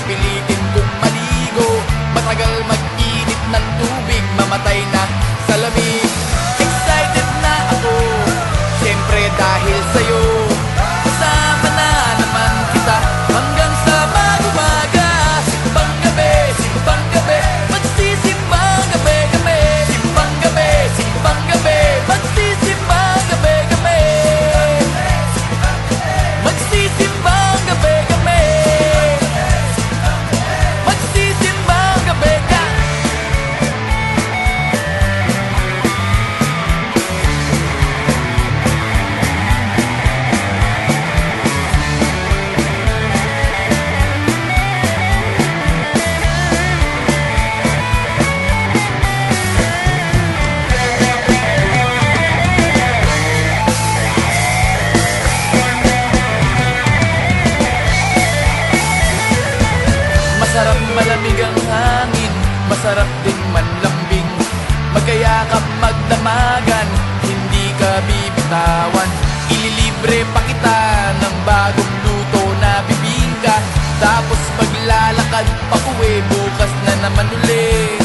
believe. Masarap malamig ang hangin Masarap din manlambing. Magkayakap magdamagan Hindi ka bibitawan. Ililibre pa kita Ng bagong luto na bibingka. Tapos maglalakad pauwi Bukas na naman ulit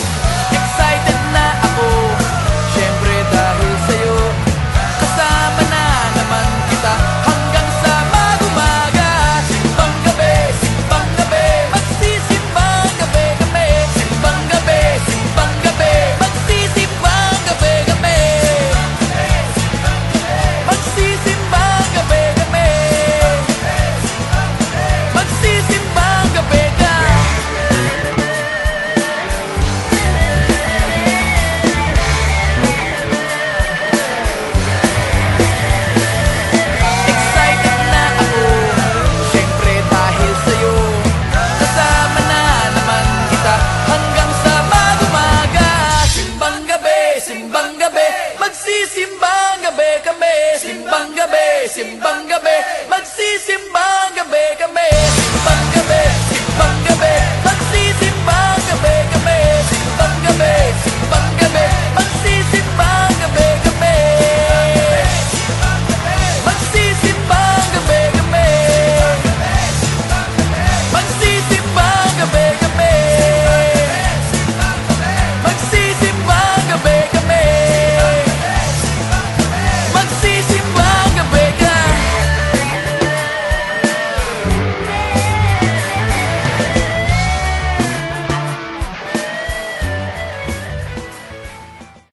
بی سب بنگ بے